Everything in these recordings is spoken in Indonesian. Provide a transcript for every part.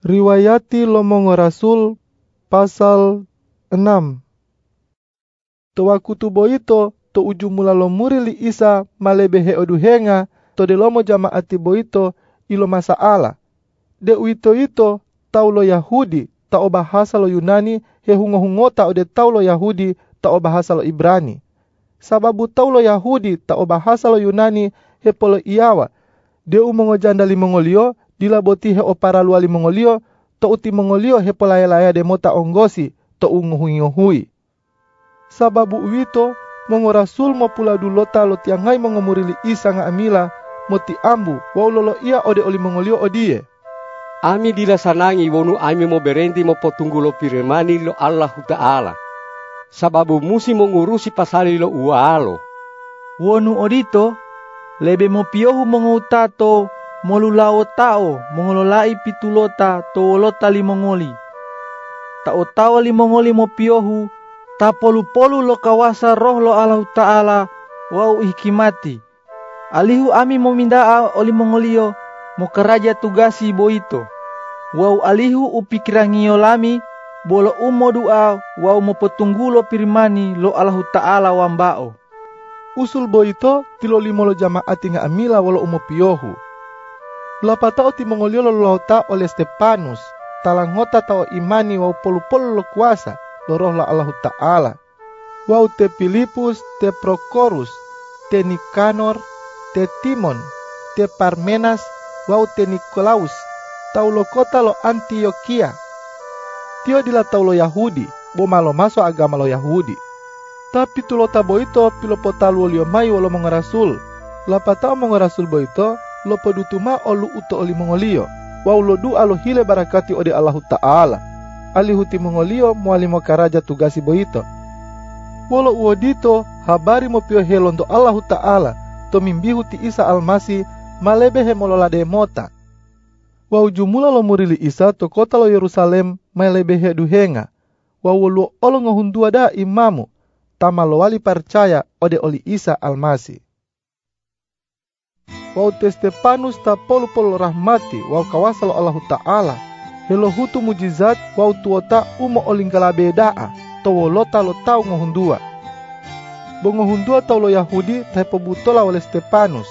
Riwayati Lomongo Rasul pasal 6 To wakutu boito to ujung mula lomuri li Isa malebehe oduhenga to de lomo jamaati boito ilo masaala. De uito ito tau Yahudi ta o bahasa lo Yunani he hungo-hungota ode tau lo Yahudi ta o bahasa lo Ibrani. Sababu tau lo Yahudi ta o bahasa lo Yunani he polo iawa. De umongo janda limongolio dilaboti he opara luali mongolio to uti mongolio he polaya-laya de mota onggosi to unguhui-nguhui. Sababu uito mongo rasul mo pula dulota lo tiangai mongomurili isa nga amila moti ambu wa lolo ia ode oli mongolio odie. Ami dilasanangi wonu ami mo berenti mo potunggu lo piremani lo Allah Ta'ala. Sababu musi mengurusi pasali lo ualo. Wonu odito, lebe mo piohu mongutato molulao tao mongololai pitulota to wolota limongoli. Tao tao limongoli mo piohu ta polu-polu lo kawasa roh lo Allah Ta'ala wau hikimati. Alihu ami mo mindaa oli mongolio mo keraja tugasi boito. Wau alihu upikirangio lami bolo umo dua wau mo petunggulo firmani lo Allah Ta'ala wambao. Usul boito tilo limolo jamaati nga amila walo umo piohu. Lapatao ti mongolio lo lauta oleh Stepanus, talangota tao imani wau polu-polu lo kuasa, lo roh la Allah Ta'ala. Wau te Filipus, te Prokorus, te Nikanor, te Timon, te Parmenas, wau te Nikolaus, tau lo kota lo Antioquia. Tio dila tau lo Yahudi, bo malo maso agama lo Yahudi. Tapi tulo tabo ito pilopota luo lio mai walo mga rasul. Lapatao mga rasul bo ito, lo pedutuma olu uto oli mongolio. Wau lo du alo hile barakati ode Allah Ta'ala. Alihuti mongolio muali mo karaja tugasi bo ito. Walo uo dito, habari mo pio helondo Allah Ta'ala, to mimbihu ti Isa almasi, malebehe mololade mota. Wau jumula lo murili Isa to kota lo Yerusalem, malebehe duhenga. Wau lo olo ngohundua da imamu, tama lo wali percaya ode oli Isa almasi. Wau te Stepanus ta polu-polu rahmati wau kawasalo Allah Ta'ala. Helo hutu mujizat wau tuota umo olinggala bedaa to wolota lo tau ngohundua. Bongohundua tau lo Yahudi tai pebutola oleh Stepanus.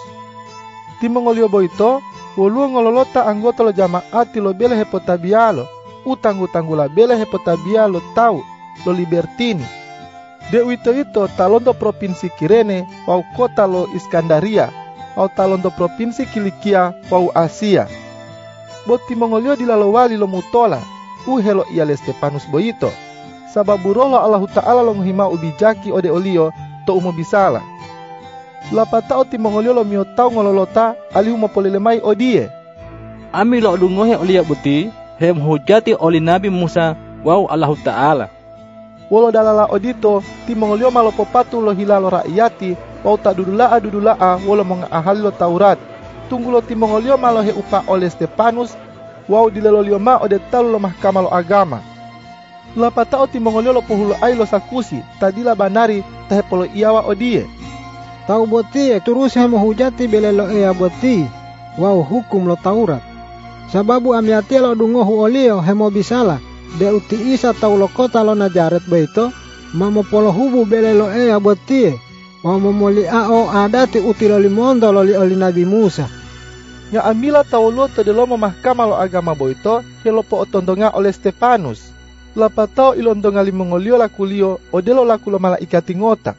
Timongolio boito wolua ngololota anggota lo jamaati lo bele hepotabialo utang-utanggula bele hepotabialo tau lo libertini. De wito ito talondo provinsi Kirene wau kota lo Iskandaria talondo provinsi Kilikia wau Asia. Boti mongolio dilalowali lo mutola, uhelo ia le Stepanus boito. Sababu roho Allah Ta'ala lo muhima ubijaki ode olio to umo bisala. Lapatao ti mongolio lo miotau ngololota alihu mopolelemai odie. Ami lo dungohe olia buti, hem hujati oli Nabi Musa wau Allah Ta'ala. Wolo dalala odito ti mongolio malo popatu lo hilalo rakyati wau tak dudulaa dudulaa wolo lo Taurat. Tunggu lo ti mongolio malo he upa oleh Stepanus wau dilelolio ma ode talu lo mahkamah lo agama. Lapatao ti mongolio lo pohulu ai lo sakusi tadila banari tahe polo iawa odie. Tau boti turus hemo hujati bele lo ea boti wau hukum lo Taurat. Sababu amiati lo dungohu olio hemo bisala de uti isa tau lo kota lo Najaret beito mamo polo hubu bele lo ea boti wau momoli ao adati uti lo limondo lo li oli Nabi Musa. Ya amila tau lo tedelo mahkamah lo agama boito helo po otondonga oleh Stepanus. Lapatao ilondonga limongolio lakulio odelo lakulo malaikati ngota.